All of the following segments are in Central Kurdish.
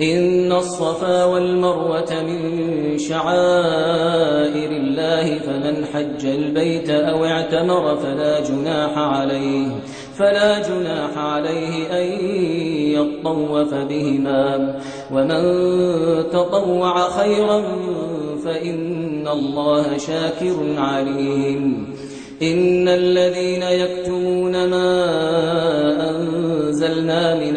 إن الصفا والمروة من شعائر الله فمن حج البيت أو اعتمر فلا جناح عليه فلا جناح عليه أن يطوف بهما ومن تطوع خيرا فإن الله شاكر عليم إن الذين يكتمون ما أنزلنا من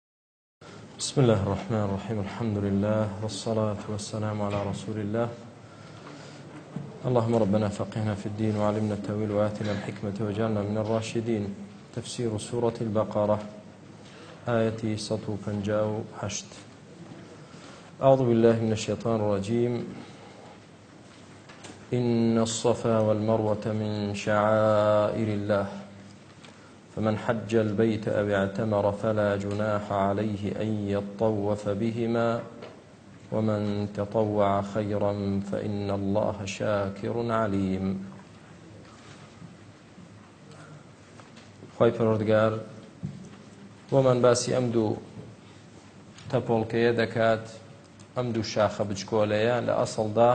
بسم الله الرحمن الرحيم الحمد لله والصلاة والسلام على رسول الله اللهم ربنا فقهنا في الدين وعلمنا التأويل وآتنا الحكمة وجعلنا من الراشدين تفسير سورة البقرة آية سطو بنجاو حشت أعوذ بالله من الشيطان الرجيم إن الصفا والمروة من شعائر الله فمن حج البيت أو اعتمر فلا جناح عليه أن يطوف بهما ومن تطوع خيرا فإن الله شاكر عليم خۆی پەرۆردگار بۆمان باسی ئەم دوو تەپۆڵکەیە دەکات ئەم دوو شاخە بچکۆلەیە لە ئەسڵدا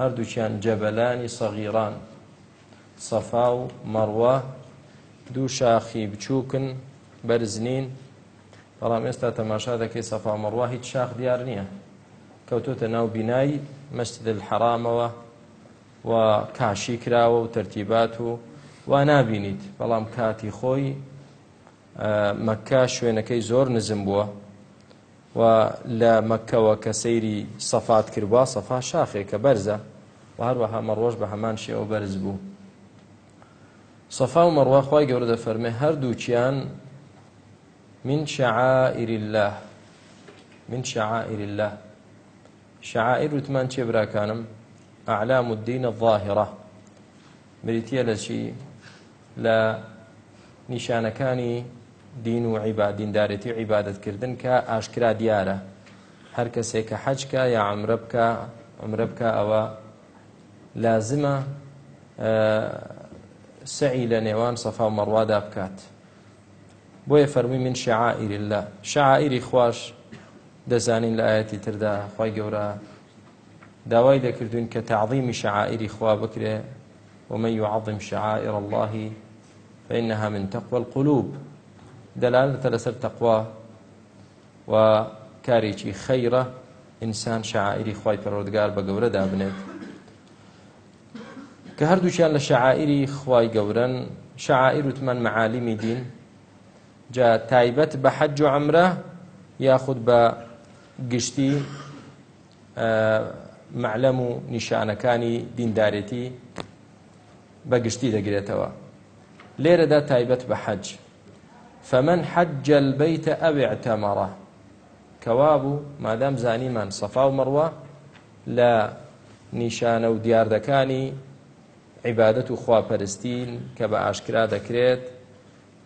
هەردووچیان جەبەلانی سەغیران سەفا و مەڕوە دوو شاخی بچووکن بەرزنین بەڵام ئێستا تەماشا دەکەی سەفامەڕوا هیچ شاخ دیار نییە کەوتۆتە ناو بینایی مەسجد الحرامەوە و کاشی کراوە و تەرتیبات و وا نابینیت بەڵام کاتی خۆی مەکە شوێنەکەی زۆر نزم بووە و لە مەکەوە کە سەیری سەفات کردووە سەفا شاخێکە بەرزە و هەروەها مەڕۆژ بە هەمان شێوە بەرز بوو سەفا و مەڕواخوای گەورە دەفەرمێ هەردووچیان من شعائر الله من شعائر الله شعائر وتمان چێ براکانم ئەعلام الدینە الظاهرە بریتە لە چی لە نیشانەکانی دین و عیبا دیندارەتی و عیبادەتکردن کە ئاشکرا دیارە هەر کەسێک کە حەجکە یا عمرە بکە ئەمرە بکە ئەوە لازمە سعی لە نێوان سەفا و مەڕوادا بکات بۆیە فەرمی من شعائری الله شعائری خوش دەزانین لە ئاەتی تردا خی گەورە داوای دەکردوین کە تعظیمی شعائری خوا بکرێ ومن يعظم شعائر الله فإنها من تقوى القلوب دلالة لسر تقوى و کارێکی خەیرە ئینسان شاعری خی پەرۆدگار بە گەورەدا بنێت کە هەردووچیان لە شەعائری خوای گەورن شەعائر وتمان مەعالیمی دین جا تایبەت بە حەج و عەمرە یاخود بە گشتی مەعلەم و نیشانەکانی دیندارەتی بە گشتی دەگرێتەوە لێرەدا تایبەت بە حەج فمن حج البيت أو اعتمر كوابو ما دام زاني من صفا ومروة لا نيشان وديار دكاني عیبادەت و خواپەرستین کە بە ئاشکرا دەکرێت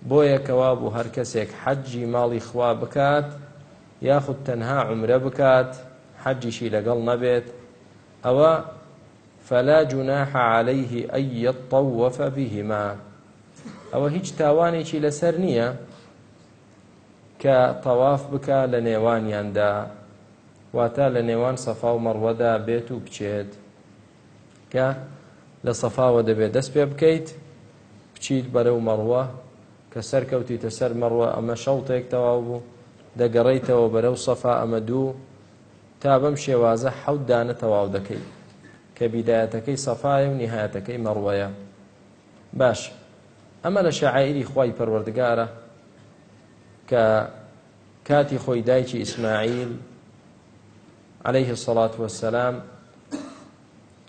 بۆ یەکەوە بوو هەر کەسێک حەجی ماڵی خوا بکات یاخود تەنها عمرە بکات حەجیشی لەگەڵ نەبێت ئەوە فەلا جوناح عليه أن يطوف بهما ئەوە هیچ تاوانێکی لەسەر نییە کە تەواف بکە لە نێوانیاندا واتە لە نێوان سەفا و مەڕوەدا بێت و بچێت کە لە سەفاوە دەبێت دەست پێ بکەیت بچیت بەرەو مەڕوە کە سەرکەوتیتە سەر مەڕوە ئەمە شەڵتێک تەواو بوو دەگەڕیتەوە بەرەو سەفا ئەمە دوو تا بەم شێوازە حەوت دانە تەواو دەکەیت کە بیدایەتەکەی سەفاایە و نهایەتەکەی مەڕوەیە باش ئەمە لە شەعائری خی پەروەردگارە کە کاتی خۆی دایکی ئیسماعیل عليه الصلاة والسلام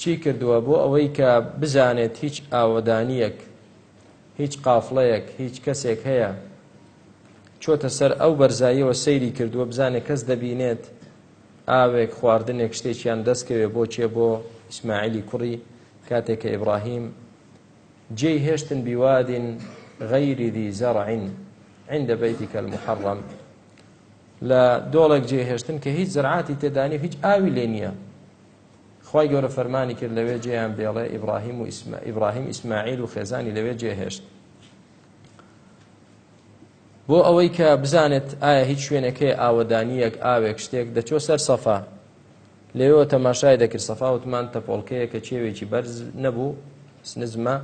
چی کردووە بۆ ئەوەی کە بزانێت هیچ ئاوەدانیەک هیچ قافڵەیەک هیچ کەسێک هەیە چۆتە سەر ئەو بەرزاییەوە سەیری کردووە بزانێت کەس دەبینێت ئاوێک خواردنێک شتێکیان دەستکەوێت بۆچێ بۆ ئیسماعیلی کوڕی کاتێک کە ئیبراهیم جێ هێشتن بیوادین غەیری دی زەڕعین عندە بەیتی کە المحەڕەم لە دۆڵێک جێهێشتن کە هیچ زراعتی تێدانی هیچ ئاوی لێ نییە خی گەورە فەرمانی کرد لەوێ جێیان بێڵێ ئیبراهیم و ئیبراهیم ئیسماعیل و خێزانی لەوێ جێهێشت بۆ ئەوەی کە بزانێت ئایا هیچ شوێنەکەی ئاوەدانیەک ئاوێک شتێک دەچۆ سەر سەفا لێەوە تەماشای دەکرد سەفا وتمان تەپۆڵکەیە کە چێوێکی بەرز نەبوو سنزمە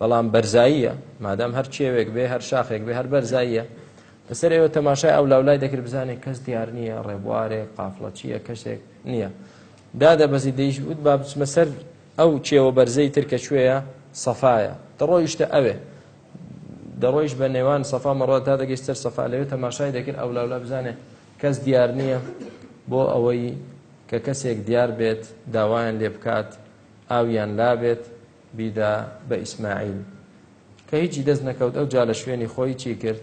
بەڵام بەرزاییە مادام هەر چێوێک بێ هەر شاخێک بێ هەر بەرزاییە لەسەر ئێوە تەماشای ئەو لاولای دەکرد بزانێت کەس دیار نییە ڕێبوارێ قافڵەچیە کەسێک نییە دادەبەزی دەیشبوت با بچمە سەر ئەو کێوە بەرزەی ترکە شوێە سەفاایە دەڕۆیشتە ئەوێ دەڕۆیش بە نێوان سەفا مەڕات تا دەگەی سەر سەفا لەوێت تەماشای دەکرد ئەو لاولا بزانێ کەس دیار نییە بۆ ئەوەی کە کەسێک دیار بێت داوایان لێ بکات ئاویان لابێت بیدا بە ئیسماعیل کە هیچی دەست نەکەوت ئەو جا لە شوێنی خۆی چی کرد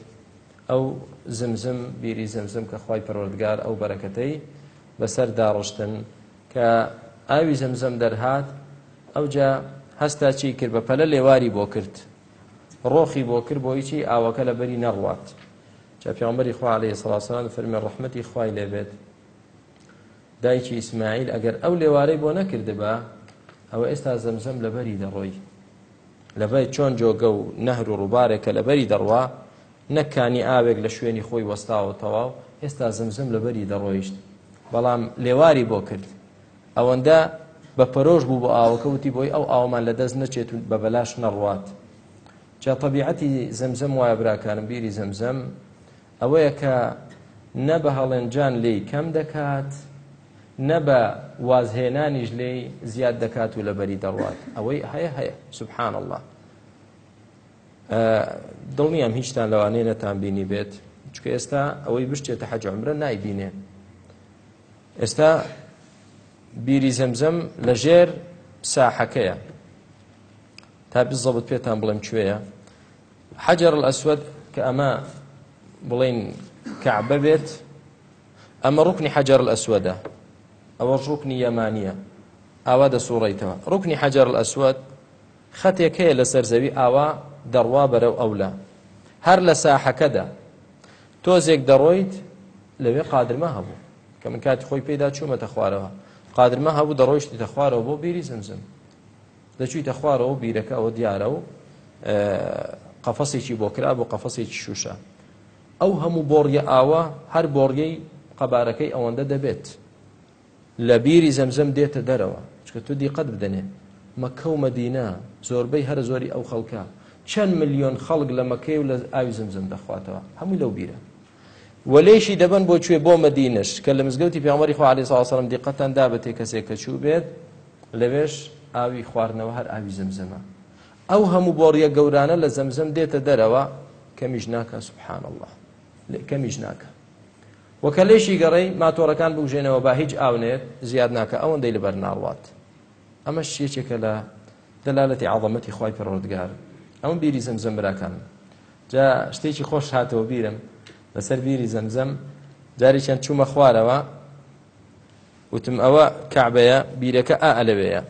ئەو زمزم بیری زمزم کە خی پەرۆردگار ئەو بەرەکەتەی بەسەر داڕشتن کە ئاوی زەمزەم دەرهات ئەوجا هەستا چی کرد بە پەلە لێواری بۆ کرد ڕۆخی بۆ کرد بۆ هیچی ئاوەکە لە بەری نەڕوات جا پێغمبەری خوا عەلەیهی سەڵاسەلام فەرمی ڕەحمەتی خوای لێبێت دایکی ئیسماعیل ئەگەر ئەو لێوارەی بۆ نەکردبا ئەوە ئێستا زەمزەم لە بەری دەڕۆی لەبەر چۆن جۆگە و نەهر و ڕووبارێکە لە بەری دەڕوا نەکانی ئاوێک لە شوێنی خۆی وەستاوە تەواو ئێستا زمزم لە بەری دەڕۆیشت بەڵام لێواری بۆ کرد ئەوەندە بە پەرۆژ بوو بۆ ئاوەکەوتی بۆی ئەو ئاومان لەدەست نەچێت بە بەلاش نەڕوات جا طبیعەتی زەمزەم وایە براکانم بیری زەمزەم ئەوەیە کە نە بە هەڵێنجان لێی کەم دەکات نە بە وازهێنانیش لێی زیاد دەکات و لەبەری دەڕوات ئەوەی هەیە هەیە سبحان الله دڵنیام هیچتان لەوانەیە نەتان بینی بێت چکە ئێستا ئەوەی بشتێتە حەج عمرە نایبینێ ئێستا بیری زەمزەم لە ژێر ساحەکەیە تا بزەبت پێتان بڵێم کوێیە حەجر ئەسود کە ئەمە بڵین کەعبە بێت ئەمە ڕوکنی حەجر ئەسودە ئەوە ڕوکنی یەمانە ئاوا دەسوڕیتەوە ڕوکنی حەجر ئەسود خەتێک هەیە لە سەرزەوی ئاوا دەڕوا بەرەو ئەولا هەر لە ساحەکەدا تۆزێک دەڕۆیت لەوێ قادرمە هەبوو کە من کاتی خۆی پێدا چوومەتە خوارەوە قادرمە هەبوو دەڕۆیشتی دەخوارەوە بۆ بیری زمزم دەچوی دەخوارەوە بیرەکە ئەوە دیارە و قەفەسێکی بۆ کرا بۆ قەفەسێکی شوشە ئەو هەموو بۆڕیە ئاوە هەر بۆڕیەی قەبارەکەی ئەوەندە دەبێت لە بیری زەمزەم دێتە دەرەوە چکە تو دیقەت بدەنێ مەکە و مەدینە زۆربەی هەر زۆری ئەو خەڵکە چەند میلیۆن خەڵک لە مەکەی و لە ئاوی زمزم دەخواتەوە هەموو لەو بیرە وەلێشی دەبن بۆ کوێ بۆ مەدینش کە لە مزگەوتی پیامەری خوالی ساسەرم دیقەتەن دا بە تێ کەسێک کە چوو بێت لەوێش ئاوی خواردنەوە هەر ئاوی زمزمە ئەو هەموو بۆڕیە گەورانە لە زەمزەم دێتە دەرەوە کەمیش ناکە سبحان الله کەمیش ناکە وەکە لێشی گەڕی ماتۆڕەکان بژێنەوە با هیچ ئاونێت زیاد ناکە ئەوەندەی لەبەر ناڵات ئەمە شیەکێکە لە دەلالەتی عڵەتی خی پەڕۆردگار ئەم بیری زەمزەمراکان جا شتێکی خۆش هاتەوە بیرم بەسەر بیری زەمزەم جارێکیان چوومە خوارەوە وتم ئەوە کعبەیە بیرەکە ئا ئەلەوەیە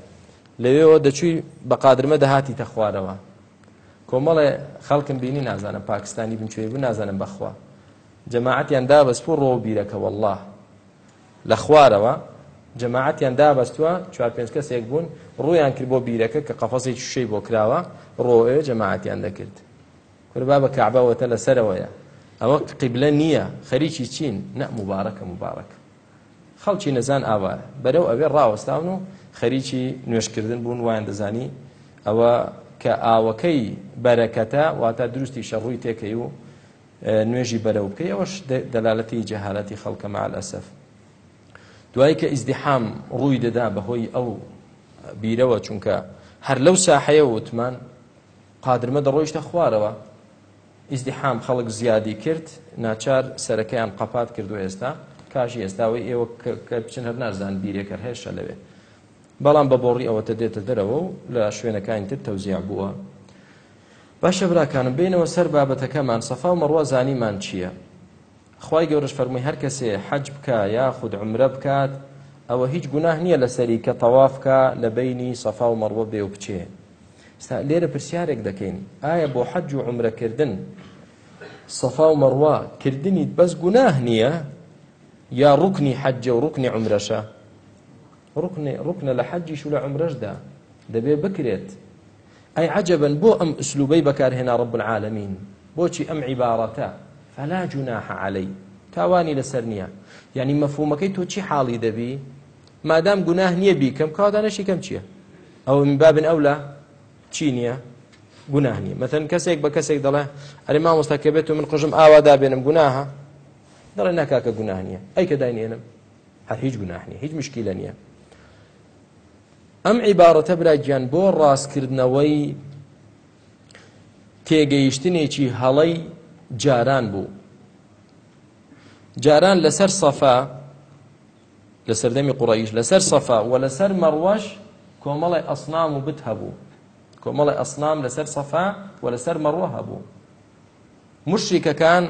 لەوێەوە دەچووی بە قادرمە دەهاتی تەخوارەوە کۆمەڵێ خەڵکم بینی نازانم پاکستانی بنچێ بوو نازانم بەخوا جەماعەتیان دابەستپۆ ڕۆ بیرەکە والله لە خوارەوە جەماعەتیان دابەستووە چوار پێنج کەسێک بوون ڕویان کرد بۆ بیرەکە کە قەفەسی شوی بۆ کراوە ڕۆ جەماعەتیان دەکرد کوربا بە کعبەوەتە لەسەرەوەیە ئەوە قیبلە نییە خەریکی چین نە مبارەکە مبارەکە خەڵکی نەزان ئاوایە بەرەو ئەوێ ڕاوەستاون و خەریکی نوێشکردن بوون وایان دەزانی ئەوە کە ئاوەکەی بەرەکەتە واتە دروستی شەڕووی تێکەی و نوێژی بەرەو بکەی ئەوەش دەلالەتی جەهالەتی خەڵکە مالەسەف دوای کە ئیزدیحام ڕووی دەدا بەهۆی ئەو بیرەوە چونکە هەر لەو ساحەیە وتمان قادرمە دەڕۆیشتە خوارەوە ئیزدیحام خەڵک زیادی کرد ناچار سەرەکەیان قەپات کردو ئێستا کاشی ئێستاوەی ئێوە بچن هەر نازان بیرێکەر هێشە لەوێ بەڵام بە بۆڕی ئەوەتە دێتە دەرەوە و لە شوێنەکانی تر تەوزیع بووە باشە براکانم بینەوە سەر بابەتەکەمان سەفا و مەڕوە زانیمان چییە خی گەورش فەرمووی هەر کەسێ حەج بکە یا خود عمرە بکات ئەوە هیچ گوناه نییە لە سەری کە تەواف بکە لە بینی سەفا و مەڕوە بێ و بچێت ستا لێرە پرسیارێک دەکەین ئایا بۆ حەج و عمرەکردن سەفا و مەڕوا کردنی بەس گوناه نییە یا ڕوکنی حەجە و ڕوکنی عمرەشە ڕوکنە لە حەجیش و لە عمرەشدا دەبێ بکرێت ئەی عجبن بۆ ئەم ئسلوبەی بەکارهێنا ڕب العالمین بۆچی ئەم عیبارەتە فەلا جوناح علەی تاوانی لەسەر نییە یعنی مەفهومەکەی تۆ چی حاڵی دەبی مادام گوناه نییە بیکەم کاوادانەشی کەم چییە ئەو من بابن ئەولا چی نییە گوناهنی مەتەن کەسێک بە کەسێک دەڵێ ئەری مامۆستا کە بێت و من قژم ئاوادا بێنم گوناها دەڵێ ناکاکە گوناه نییە ئەی کە داینێنم هەر هیچ گوناهنی هیچ مشکیلە نییە ئەم عیبارەتە براگیان بۆ ڕاستکردنەوەی تێگەیشتنێکی هەڵەی جاران بوو جاران لەسەر سەفا لەسەردەمی قوڕیش لەسەر سەفا و لەسەر مەڕوەش کۆمەڵی ئەسنام و بت هەبوو کۆمەڵی ئەسلام لەسەر سەفا و لەسەر مەڕوە هەبوو مشریکەکان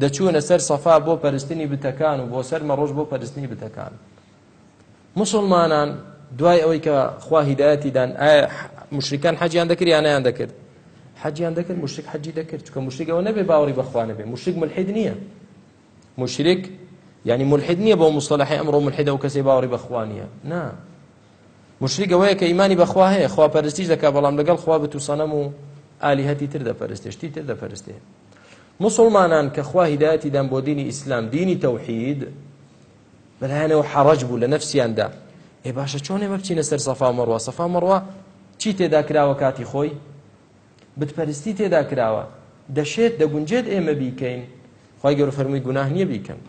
دەچوونە سەر سەفا بۆ پەرستنی بتەکان و بۆ سەر مەڕۆژ بۆ پەرستنی بتەکان مسلمانان دوای ئەوەی کە خوا هیدایەتی دان ئایا مشریکان حەجیان دەکرد یان نیان دەکرد حەجیان دەکرد مشرک حەجی دەکرد چکە مشرک ئەوە نەبێ باوەڕی بەخوا نەبێ مشرک ملحید نییە مشرک یعنی ملحید نییە بۆ مصطلحی ئەمڕۆ ملحیدە و کەسی باوەڕی بەخوا نیە نا مشریک ئەوەیە کە ئیمانی بەخوا هەیە خوا پەرستیش دەکا بەڵام لەگەڵ خوا بە تووسەنەم و ئالیهەتی تر دەپەرستێشتی تر دەپەرستێ مسلمانان کە خوا هیداەتی دەم بۆ دینی ئیسلام دینی تەوحید بەلایەنەوە حەڕەج بوو لە نەفسیاندا ئێ باشە چۆن ئێمە بچینە سەر سەفا مەڕوە سەفا مەڕوە چی تێدا کراوە کاتی خۆی بتپەرستی تێدا کراوە دەشێت دەگونجێت ئێمە بیکەین خی گەور فەرمووی گوناه نییە بیکەن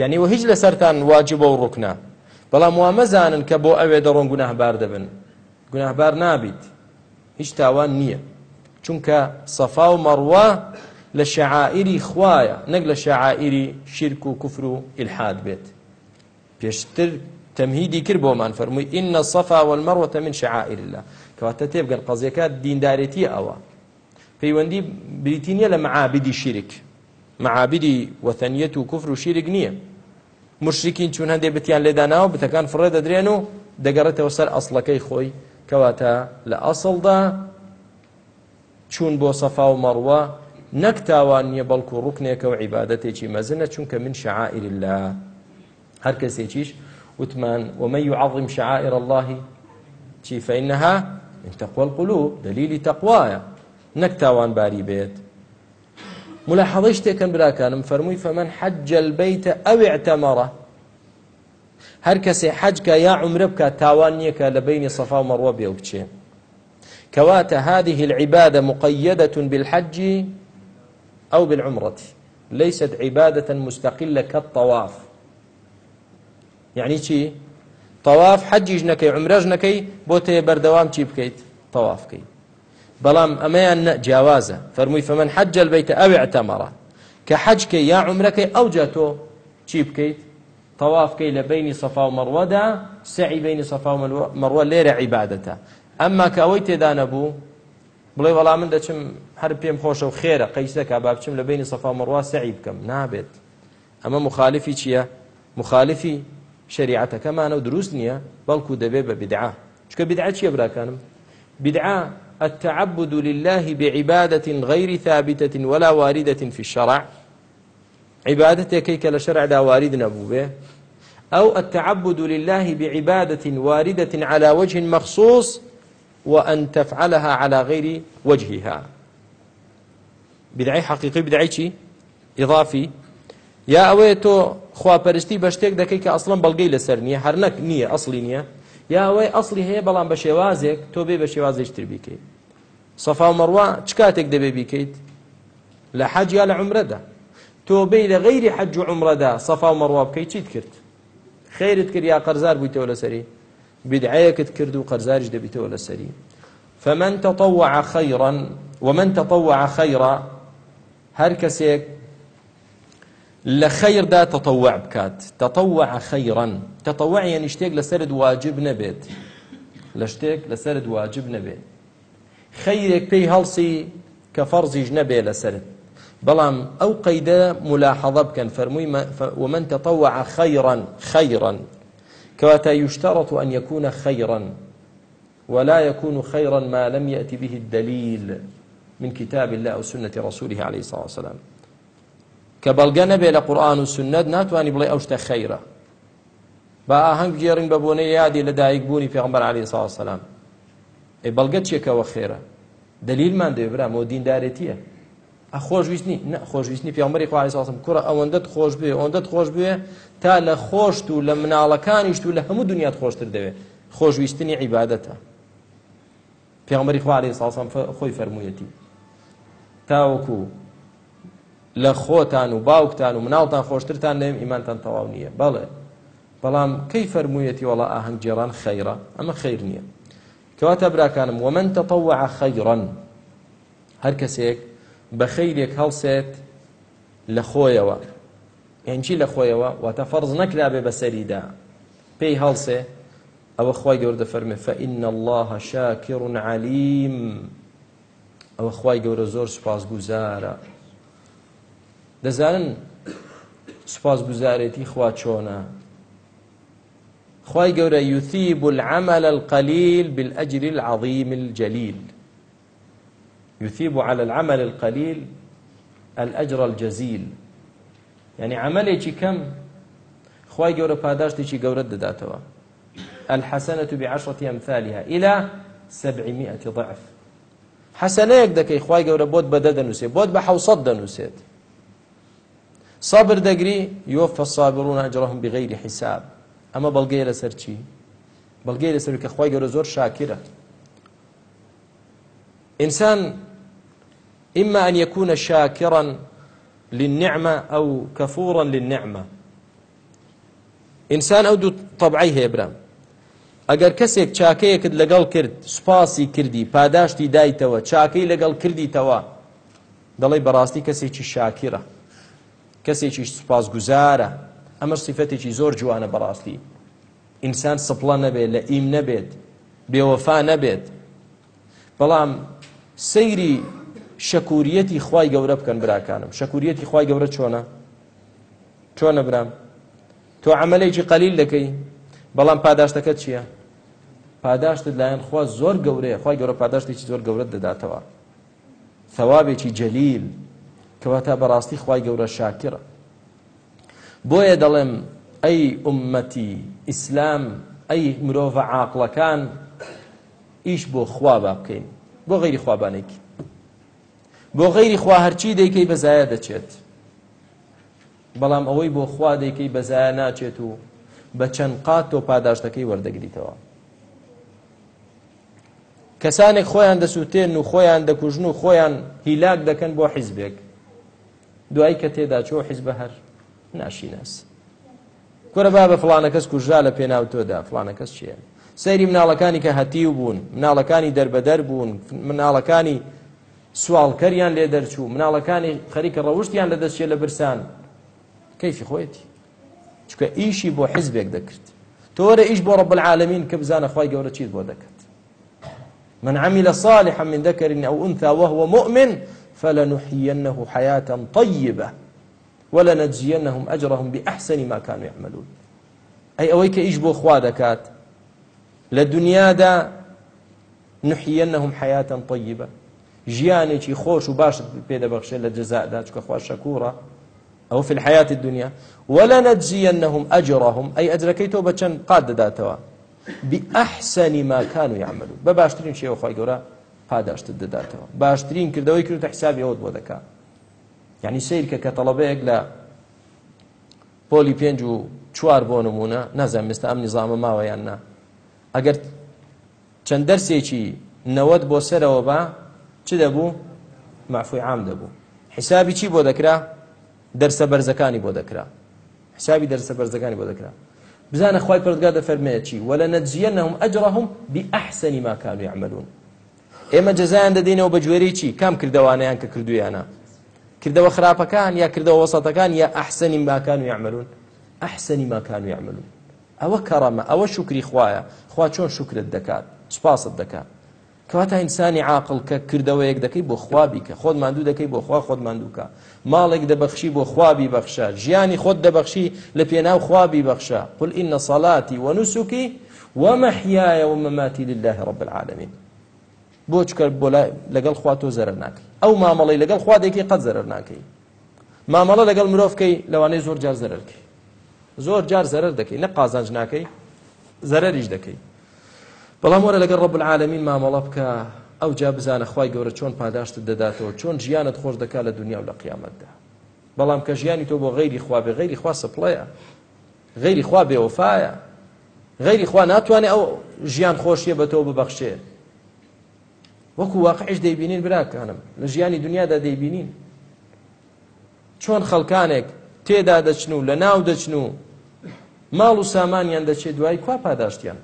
یعنی وە هیچ لەسەرتان واجبە و ڕوکنە بەڵام وا مەزانن کە بۆ ئەوێ دەڕۆن گوناهبار دەبن گوناهبار نابیت هیچ تاوان نییە چونکە سەفا و مەڕوا لە شەعائری خوایە نەک لە شەعائری شرک و کوفر و ئیلحاد بێت پێشتر تەمهیدی کرد بۆمان فەرمووی ئینە سەفا والمەڕوەتە من شعائر الله کەواتە تێبگەن قەزیەکە دیندارێتی ئەوە پەیوەندی بریتینیە لە معابدی شیرک معابدی وەتەنیەت و کوفر و شیرک نییە مشرکین چون هەندێ بتیان لێداناوە بتەکان فڕێ دەدرێن و دەگەڕێتەوە سەر ئەسڵەکەی خۆی کەواتە لە ئەسڵدا چون بۆ سەفا و مەڕوە نەکتاوان نییە بەڵکو ڕوکنێکە و عیباەتێکی مەزنە چونکە من شعائر الله هەر کەسێکیش وتمان ومە يعظم شعائر الله چی فإنها من تقوى القلوب دلیلی تەقواە نەک تاوان باری بێت ملاحظەی شتێکن براکانم فەرمووی فەمەەن حەجل بەیتە ئەوێ ئەتەمەڕە هەر کەسێ حەجکە یا عمرە بکە تاوان نییەکە لە بینی سەفا و مەڕوە بێ بچێ کەواتە هذه العبادة مقيدة بالحج أو بالعمرة ليست عبادة مستقلة كالطواف يعني چی؟ طواف حجیش نەکەی عمرەش نەکەی بۆ تێ بەردەوام چی بکەیت تەواف بکەیت بەڵام ئەمەیان جیاوازە فەرمووی فەمەەن حەجل بیتە ئەوێ ئەتەمەڕە کە حەجکەی یا عمرەکەی ئەوجا تۆ چی بکەیت تەوافکەی لە بینی سەفا و مەڕوەدا سعی بینی سەفا و مەڕوە لێرە عیبادەتە ئەمما کە ئەوەی تێدا نەبوو بڵێ وەڵام من دەچم هەر پێم خۆشە و خێرە قەیسەکە با بچم لە بینی سەفا مەڕوا سعی بکەم نابێت ئەمە مخالفی چییە مخالفی شریعەتەکەمانە و دروست نییە بەڵکو دەبێت بە بدعا چکە بدعا چیە براکانم بدعا التعبد لله بعبادة غير ثابتة ولا واردة في الشرع عبادة كيك لشرع دا وارد نبوبه أو التعبد لله بعبادة واردة على وجه مخصوص وأن تفعلها على غير وجهها بدعي حقيقي بدعي چی إضافي يا ئەوەیە تۆ خواپەرستی بە شتێک دەکەی کە ئەسڵم بەڵگەی لەسەر نییە هەرنەک نییە ئەسلی نییە یاوەی ئەسلی هەیە بەڵام بە شێوازێک تۆ بێ بە شێوازێکتر بیکەیت سەفا و مەڕوا چ کاتێک دەبێ بیکەیت لە حەج یا لە عمرەدا تۆ بێ لە غیری حەج و عمرەدا سەفا و مەڕوا بکەیت چیت کرد خیرت کرد یا قەرزار بوویتەوە لەسەری بدعەیەکت کرد و قەرزاریش دەبیتەوە لەسەری فمن تطوع خيرا ومن تطوع خيرا هەر کەسێک لخير دا تطوع بكات تطوع خيرا تطوع يعني اشتيك لسرد واجب نبيت لشتيك لسرد واجب نبيت خيرك بي هلسي كفرزيج نبي لسرد بلام او قيدا ملاحظه بكن فرموي ومن تطوع خيرا خيرا كواتا يشترط ان يكون خيرا ولا يكون خيرا ما لم يأتي به الدليل من كتاب الله أو سنة رسوله عليه الصلاة والسلام کە بەڵگە نەبێ لە قورآن و سنت ناتوانانی بڵێ ئەو شتە خەیرە با ئاهەنگ گێڕین بە بۆنەی یادی لە دایک بوونی پێغمبەر علی سا سلام ئێ بەڵگە چێکەوە خێرە دلیلمان دەوێ برا مۆ دیندارێتیە ئەخۆشویستنی نە خۆشویستنی پێمەری خوای ساسم کوڕە ئەوەندەت خۆش بێ ئەوەندەت خۆش بێ تا لە خۆشت و لە مناڵەکانیشت و لە هەموو دنیات خۆشتر دەوێت خۆشویستنی عیبادەتە پێمەری خوارێ ساسم خۆی فەرموویەتی تاوەکو لە خۆتان و باوکتان و مناڵتان خۆشترتان لێم ئیمانتان تەواو نییە بەڵێ بەڵام کەی فەرموویەتی وڵا ئاهەنگ جێران خەیرە ئەمە خیر نییە کەواتە براکانم ومن تەتەوع خەیڕەن هەر کەسێک بە خەیرێک هەڵسێت لە خۆیەوە ئەنجی لە خۆیەوە واتە فەرز نەکرابێ بەسەریدا پێی هەڵسێ ئەوە خی گەوردە فەرمێ فەئین الله شاکر عەلیم ئەوە خی گەورە زۆر سپاسگوزارە دەزانن سوپاس گوزارێتی خوا چۆنە خی گەورە یوتیب العمل القليل بالأجر العظيم الجليل يثيب على العمل القليل الأجر الجزيل يعني عملێکی کەم خی گەورە پاداشتێکی گەورە دەداتەوە الحسنة بعشرة أمثالها إلى سبعمائة ضعف حسنەیەک دەکەی خی گەورە بۆت بەدە دەنووسێت بۆت بە حوسەت دەنووسێت سابر دەگری یۆفە سابرون ئەجرهم بغەیری حیساب ئەمە بەڵگەی لەسەر چی بەڵگەی لەسەر کە خی گەورە زۆر شاکرە ئینسان إما أن يكون شاكرا للنعمة أو كفورا للنعمة ئینسان ئەو دوو تەبعی هێبرام ئەگەر کەسێک چاکەیەکت لەگەڵ کرد سوپاسی کردی پاداشتی دایتەوە چاکەی لەگەڵ کردیتەوە دەڵی بەڕاستی کەسێکی شاکرە کەسێکی سوپاسگوزارە ئەمە سیفەتێکی زۆر جوانە بەڕاستی ئینسان سپڵە نەبێت لە ئیم نەبێت بێوەفا نەبێت بەڵام سەیری شەکوریەتی خی گەورە بکەن براکانم شەکوریەتی خی گەورە چۆنە چۆنە برام تۆ عملێکی قەلیل دەکەی بەڵام پاداشتەکەت چییە پاداشت لایەن خوا زۆر گەورەیە خی گەورە پاداشتێکی زۆر گەورە دەداتەوە ثوابێکی جەلیل کەواتە بەڕاستی خی گەورە شاکرە بۆیە دەڵێم ئەی ئومەتی ئیسلام ئەی مرۆڤە عاقلەکان ئیش بۆ خوا با بکەین بۆ غیری خوابانێکی بۆ غیری خوا هەرچی دەیکەی بەزایە دەچێت بەڵام ئەوەی بۆ خوا دەیکەی بەزایە ناچێت و بە چەند قات تۆ پاداشتەکەی وەردەگریتەوە کەسانێک خۆیان دەسووتێن و خۆیان دەکوژن و خۆیان هیلاک دەکەن بۆ حیزبێک دوای کە تێدا چۆ حیز بە هەر ناشیناس کورە با بە فلانە کەس کوژرا لە پێناو تۆدا فلانە کەس چیە سەیری مناڵەکانی کە هەتیو بوون مناڵەکانی دەربەدەر بوون مناڵەکانی سوالکەریان لێ دەرچوو مناڵەکانی خەریکە ڕەوشتیان لە دەستێ لە برسان کەیفی خۆیەتی چکە ئیشی بۆ حزبێک دەکرد تۆرە ئیش بۆ ڕب العالمین کە بزانە خی گەورە چیت بۆ دەکرد من عمل صالحا من ذكر أو أنثى وهو مؤمن فلنحيينه حياة طيبة ولنجزينهم أجرهم بأحسن ما كانوا يعملون أي أويك إيش بو خوا دكات لدنيا دا نحيينهم حياة طيبة ژیانێکی خۆش و باش پێدەبخشێت لە جزادا چکە خوا شەکوڕە ئەو في الحياة الدنيا ولا نجزينهم أجرهم أي أجركي تو بچن قاد داتوا بأحسن ما كانوا يعملون بباشترين شيء أخوي قولا پاداشت دەداتەوە باشترین کردەوەی کردتە حسابی ئەوت بۆ دەکا یعنی سیرکە کە تەڵەبەیەک لە پۆلی پێنج و چوار بۆ نمونە نازانم ئێستا ئەم نظامە ماوە یان نا ئەگەر چەند دەرسێکی نەوەت بۆ سەرەوە بە چ دەبوو معفوی عام دەبوو حسابی چی بۆ دەکرا دەرسە بەرزەکانی بۆ دەکرا حسابی دەرسە بەرزەکانی بۆ دەکرا بزانە خی پردگا دەفەرمەیە چی وەلە نەجیەنەهم ئەجرهم بی ئەحسەنی ماکان و عملون ئێمە جەزایان دەدەینەوە بە جوێرەی چی کام کردوانەیان کە کردویانە کردەوە خراپەکان یا کردەوە وەسەتەکان یا ئەحسەنی ماکان و یعملون ئەحسەنی ماکان و یعملون ئەوە کەڕەمە ئەوە شکری خوایە خوا چۆن شکرت دەکات سوپاست دەکات کەواتە ئینسانی عاقل کە کردەوەیەک دەکەی بۆ خوابی کە خۆت ماندوو دەکەی بۆ خوا خۆت ماندووکە ماڵێک دەبەخشی بۆ خوابی بەخشە ژیانی خۆت دەبەخشی لە پێناو خوابی بەخشە قل ئینە سەڵاتی وەنووسکی وەمەحیایە و مەماتی لله رب العالمین بۆ چکرد بۆ لەگەڵ خوا تۆ زەرەر ناکەی ئەو مامەڵی لەگەڵ خوا دەیکەی قەت زەرەر ناکەی مامەڵە لەگەڵ مرۆڤکەی لەوانەیە زۆر جار زەرەرکەی زۆر جار زەرەر دەکەی نە قازانج ناکەی زەرەریش دەکەی بەڵام وەرە لەگەڵ ڕب العالمین مامەڵە بکە ئەو جا بزانە خی گەورە چۆن پاداشت دەداتەوە چۆن ژیانت خۆش دەکا لە دنیا و لە قیامەتدا بەڵام کە ژیانی تۆ بۆ غیری خوا بێ غیری خوا سپڵەیە غیری خوا بێوەفاایە غیری خوا ناتوانێت ئەو ژیان خۆشیە بە تۆ ببەخشێت وەکو واقعش دەیبینین براکانم لە ژیانی دنیادا دەیبینین چۆن خەڵکانێک تێدا دەچن و لە ناو دەچن و ماڵ و سامانیان دەچێت دوای کوا پاداشتیان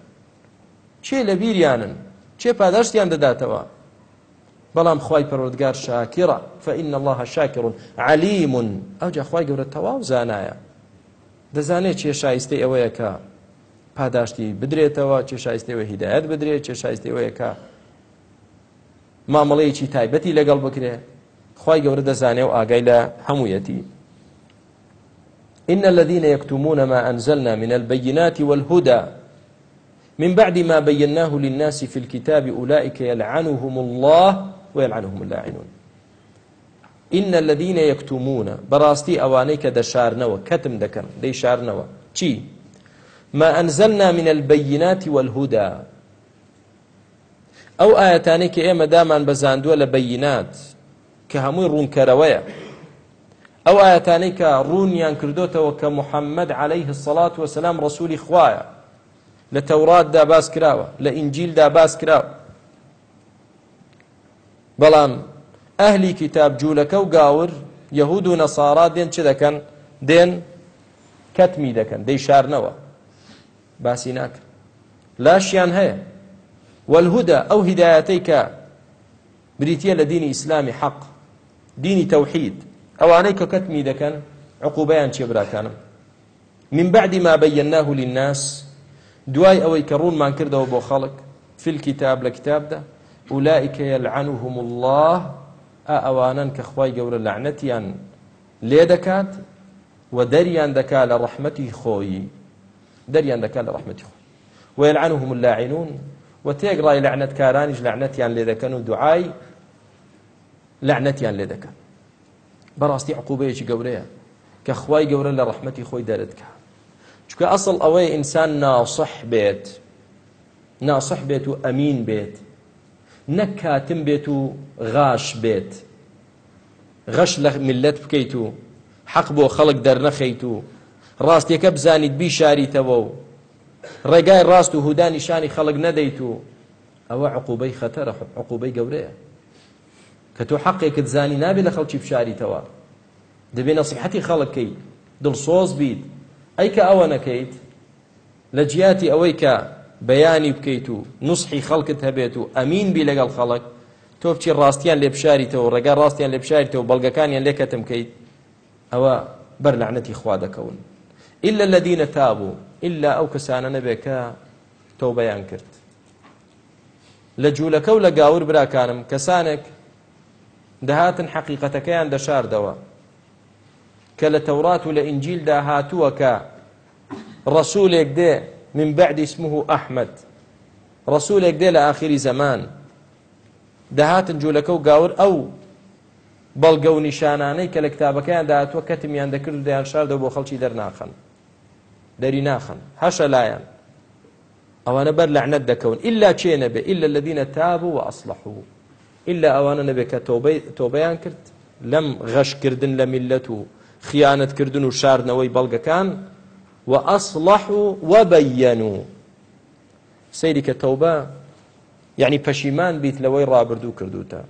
چێ لە بیریانن چێ پاداشتیان دەداتەوە بەڵام خی پەرۆدگار شاکرە فەئین الله شاکرون علیمون ئەوجا خی گەورە تەواو زانایە دەزانێت چێ شایستی ئەوەیە کە پاداشتی بدرێتەوە چێ شایستەوە هیدایەت بدرێت چێ شایستەوەیە کە مامەڵەیەکی تایبەتی لەگەڵ بکرێ خی گەورە دەزانێ و ئاگای لە هەمویەتی إن الذين يكتمون ما أنزلنا من البينات والهدى من بعد ما بيناه للناس في الكتاب أولئك يلعنهم الله ويلعنهم اللاعنون إن الذين يكتمون براستي أوانيك دشارنوا كتم دكن ديشارنوا چي ما أنزلنا من البينات والهدى ئەو ئاەتانی کە ئێمە دامان بەزاندووە لە بەینات کە هەمووی ڕوونکەرەوەیە ئەو ئاەتانەی کە ڕوونیان کردوتەوە کە محەممەد عليهەیه سەڵات وەسەسلام ڕسوولی خویە لە تەوراتدا باس کراوە لە ئینجیلدا باس کراوە بەڵام ئەهلی کتاب جوولەکە و گاور یەهود و نەسارا دێن چ دەکەن دێن کەتمی دەکەن دەیشارنەوە باسی ناکرد لاشیان هەیە والهدى أو هدايتيك بريتيا لدين إسلام حق ديني توحيد أو عليك كتمي دكان عقوبيان شبرا كان من بعد ما بيناه للناس دواي أوي كرون ما انكردوا بو خلق في الكتاب لكتاب ده أولئك يلعنهم الله أأوانا كخواي جور لعنتيان لێ دەکات و دەریان دەکا لە ڕەحمەتی خۆی دەریان دەکا لە ڕەحمەتی خۆی ويلعنهم اللاعنون و تێگڵای لەعنەتکارانیش لەعنەتیان لێ دەکەن و دوعای لەعنەتیان لێ دەکەن بەڕاستی عقوبەیەکی گەورەیە کە خوای گەورە لە ڕەحمەتی خۆی دەردکە چکە ئەسڵ ئەوەی ئینسان ناسەح بێت ناسەح بێت و ئەمین بێت نەک کاتم بێت و غاش بێت غەش لە ملت بکەیت و حەق بۆ خەڵک دەرنەخەیت و ڕاستیەکە بزانیت بیشاریتەوە و ڕێگای ڕاست و هودانی شانی خەڵک نەدەیت و ئەوە عقوبەی خەتەرە عقوبەی گەورەیە کە تۆ حەقێکت زانی نابێت لە خەڵکی بشاریتەوە دەبێت نەسیحەتی خەڵکەی دڵسۆز بیت ئەی کە ئەوە نەکەیت لە جیاتی ئەوەی کە بەیانی بکەیت و نوسحی خەڵکت هەبێت و ئەمین بی لەگەڵ خەڵک تۆ بچی ڕاستیان لێ بشاریتەوە ڕێگا ڕاستیان لێ بشاریتەوە بەڵگەکانیان لێکەتم بکەیت ئەوە بەر لەعنەتی خوا دەکەون إلا الذين تابوا إلا أو كسانا نبيك توبيان كرت لجولك ولا قاور براكانم كسانك دهاتن حقيقتكيان دشار دوا كلا توراة لإنجيل دهاتوك رسولك ده من بعد اسمه أحمد رسولك ده لآخر زمان دهاتن جولك وقاور أو بەڵگە و نیشانانەی کە لە کتابەکەیان داهاتوە کەتمیان دەکرد و دەیان شاردە بۆ خەڵکی دەرناخن دەری ناخن هەشە لایەن ئەوانە بەر لەعنەت دەکەون ئللا چێ نەبێ ئللا الذيە تابوو و ئەسلحوو ئللا ئەوانە نەبێ کە تۆبەیان کرد لەم غەشکردن لە میلەت و خیانەتکردن و شاردنەوەی بەڵگەکان و ئەسلح و وەبەەن و سەیری کە تەوبە یعنی پەشیمان بیت لەوەی ڕابردوو کردوتە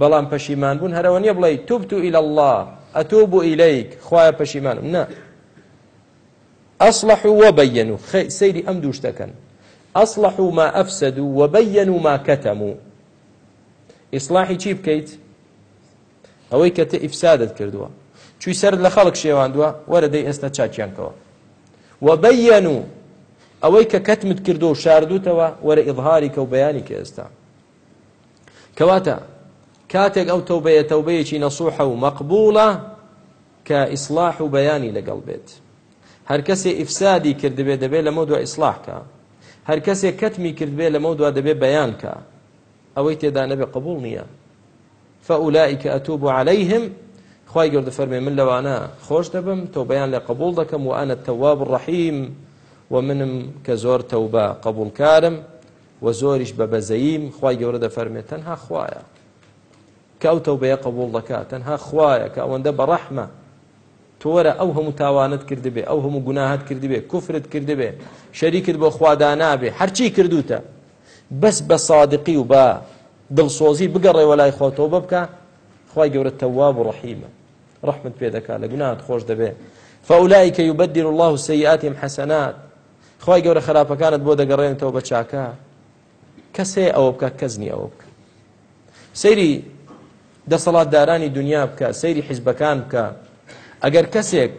بەڵام پەشیمان بوون هەرەوە نیە بڵێ توبتو إلى الله ئەتوب و ئیلەیک خخوایە پەشیمانم نه أصلحوا وبينوا سيري أم دوشتكن أصلحوا ما أفسدوا وبينوا ما كتموا إصلاحي چی بکەیت ئەوەی کە تە ئیفسادت کردووە چوی سرد لە خەڵک شێواندووە وەرە دەی ئێستا چاکیانکەوە وبەن و ئەوەی کە کەتمت کردو و شاردوتەوە وەرە ئظهاری کە و بەیانی کە ئێستا کەواتە کاتێک ئەو تەوبەیە تەوبەیەکی نەسوحە و مەقبوڵە کە ئیسلاح و بەیانی لەگەڵ بێت هەر کەسێ ئیفسادی کردبێ دەبێت لەمە دو ئیسلاحکە هەر کەسێ کەتمی کردبێ لەمە دو دەبێت بەیانکە ئەوەی تێدا نەبێ قبول نییە فەولائیکە ئەتوب و عليهلەیهم خی گەوردە فەرمێ من لەوانە خۆش دەبم تۆ بەیان لە قبول دەکەم و ئەە تەواب ڕەحیم و منم کە زۆر تەوبە قبولکارم و زۆریش بە بەزەیم خی گەورە دەفەرمێت تەنها خوایە کە ئەو تەوبەیە قبول دەکات تەنها خوایە کە ئەوەندە بەڕەحمە تۆرە ئەو هەموو تاوانت کردبێ ئەو هەموو گوناهات کردبێ کوفرت کردبێ شەریکت بۆ خوادانابێ هەرچی کردوتە بەس بە سادقی و بە دڵسۆزی بگەڕێوە لای خۆتەوە بە بکە خی گەورە تەواب و ڕحیمە ڕحمت پێ دەکات لە گوناهات خۆش دەبێ فەولایکە یوبدیر الله سەیئاتیم حەسەنات خی گەورە خراپەکانت بۆ دەگەڕێنێتەوە بە چاکە کەسێ ئەوە بکە کەزنی ئەوە بکە سەیری دەسەڵات دارانی دنیا بکە سەیری حیزبەکان بکە ئەگەر کەسێک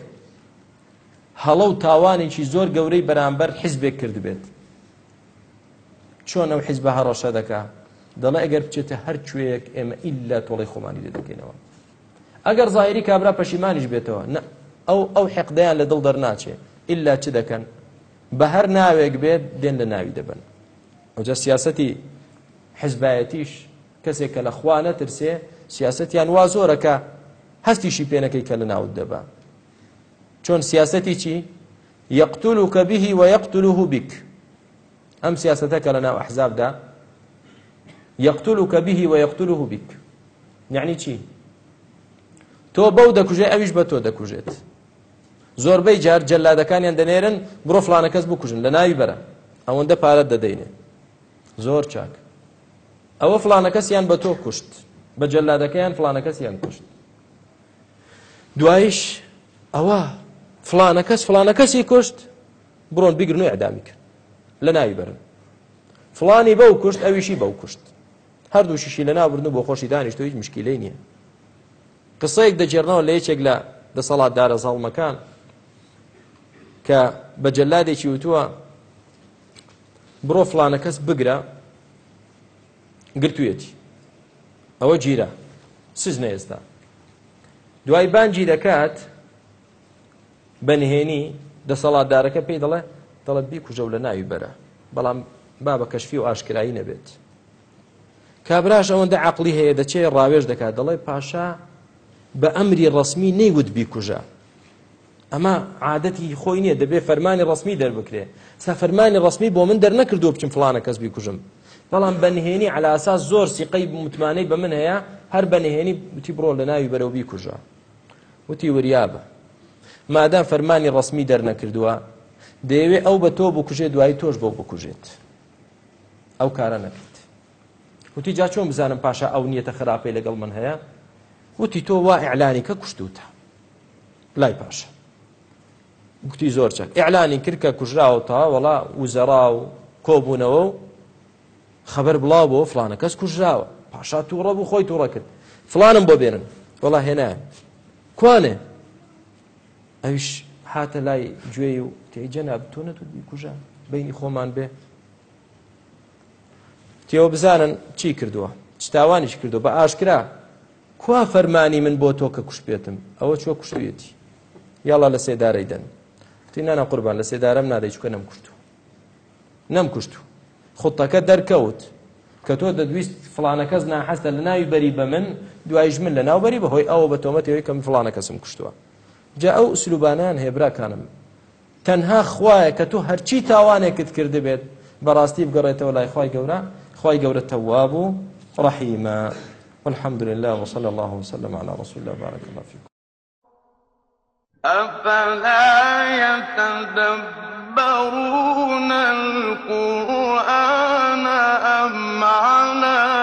هەڵە و تاوانێکی زۆر گەورەی بەرامبەر حیزبێک کرد بێت چۆن ئەو حیزبە هەڕەشە دەکا دەڵێ ئەگەر بچێتە هەر کوێیەک ئێمە ئیلا تۆڵی خۆمانی لێ دەکەینەوە ئەگەر زاهری کابرا پەشیمانیش بێتەوە ئەو ئەو حەقدەیان لە دڵ دەرناچێ ئللا چ دەکەن بە هەر ناوێک بێت دێن لە ناوی دەبن ئەوجە سیاسەتی حزبایەتیش کەسێک کە لە خوا نەترسێ سیاسەتیان وا زۆرەکە هەستیشی پێنەکەی کە لە ناوت دەبا چۆن سیاسەتی چی یەقتولوکە بیهی و یەقتلوه بیک ئەم سیاسەتە کە لە ناو ئەحزابدا یەقتولوکە بیهی و یەقتلوه بیک یعنی چی تۆ بەو دەکوژێ ئەویش بە تۆ دەکوژێت زۆربەی جار جەلادەکانیان دەنێرن بڕۆ فلانە کەس بکوژن لە ناوی بەرە ئەوەندە پارەت دەدەینێ زۆر چاک ئەوە فلانە کەسیان بە تۆ کوشت بە جەلادەکەیان فلانە کەسیان کوشت دوایش ئەوە فلانە کەس فلانە کەسی کوشت بڕۆن بیگرن و ئەدامی کرد لە ناوی بەرن فلانی بەو کوشت ئەویشی بەو کوشت هەردووشیشی لە نابردن بۆ خۆشی دانیشت هیچ مشکیلەی نییە قسەیەک دەجێڕنەوە لە یەکێک لە دەسەڵاتدارە زەڵمەکان کە بە جەلادێکی وتووە بڕۆ فلانە کەس بگرە گرتوێتی ئەوە گیرە سژنە ئێستا دوای بانجی دەکات بەنهێنی دەسەڵاتدارەکە پێی دەڵێ دەڵە بیکوژە لە ناوی بەرە بەڵام با بە کەشفی و ئاشکایی نەبێت کابراش ئەوەندە عقلی هەیە دەچێ ڕاوێژ دەکات دەڵێ پاشا بە ئەمری ڕسمی نەیوت بیکوژە ئەمە عادەتی خۆی نییە دەبێت فەرمانی ڕسمی دەربکرێ سا فەرمانی ڕسمی بۆ من دەرنەکردو بچم فلانە کەس بیکوژم بەڵام بەنهێنی علاسا زۆر سیقەی متمانەی بە من هەیە هەر بەنهێنی بتی بڕۆ لە ناوی بەرەو بیکوژە وتی وریابە مادام فەرمانی ڕسمی دەرنەکردووە دەیەوێ ئەو بە تۆ بکوژێ دوایی تۆش بۆ بکوژێت ئەو کارە نەکرد وتی جا چۆن بزانم پاشا ئەو نیەتە خراپەی لەگەڵ من هەیە وتی تۆ وا ئیعلانی کە کوشتوتە لای پاشە گوتی زۆر چەک ئیعلانی کردکە کوژراوە تا وەڵا وزەرا و کۆبوونەوە و خەبەر بڵاو بۆ فلانە کەس کوژراوە پاشا تووڕە بوو خۆی تووڕە کرد فلانم بۆ بێنن وەڵا هێنایە کوالێ ئەوش هاتە لای گوێی و تێجەنا بتونەت و بیکوژان بینی خۆمان بێ تێوە بزانن چی کردووە چتاوانیش کردو بە ئاشکرا کوا فەرمانی من بۆ تۆ کە کوش بێتم ئەوە چوە کوشتویەتی یاڵا لە سێدارەی دەن تی نانە قوربان لە سێدارم نادەی چکە نەم کوشتو نەم کوشتو خوتەکە دەرکەوت کە تۆ دەدویست فلانە کەس ناحەستە لە ناوی بەری بە من دوایش من لە ناوبەری بەهۆی ئەوە بە تۆمەتەوەی کەم فلانە کەسم کوشتووە جا ئەو سلوبانان هێبراکانم تەنها خوایە کە تۆ هەرچی تاوانێکت کرد بێت بەڕاستی بگەڕێتەوە لای خی گەورە خی گەورە تەواب و ڕحیمە والحمد لله وصلى الله وسلم على رسول الله بارك الله فيكم أفلا يتدبرون يدبرون القرآن أم على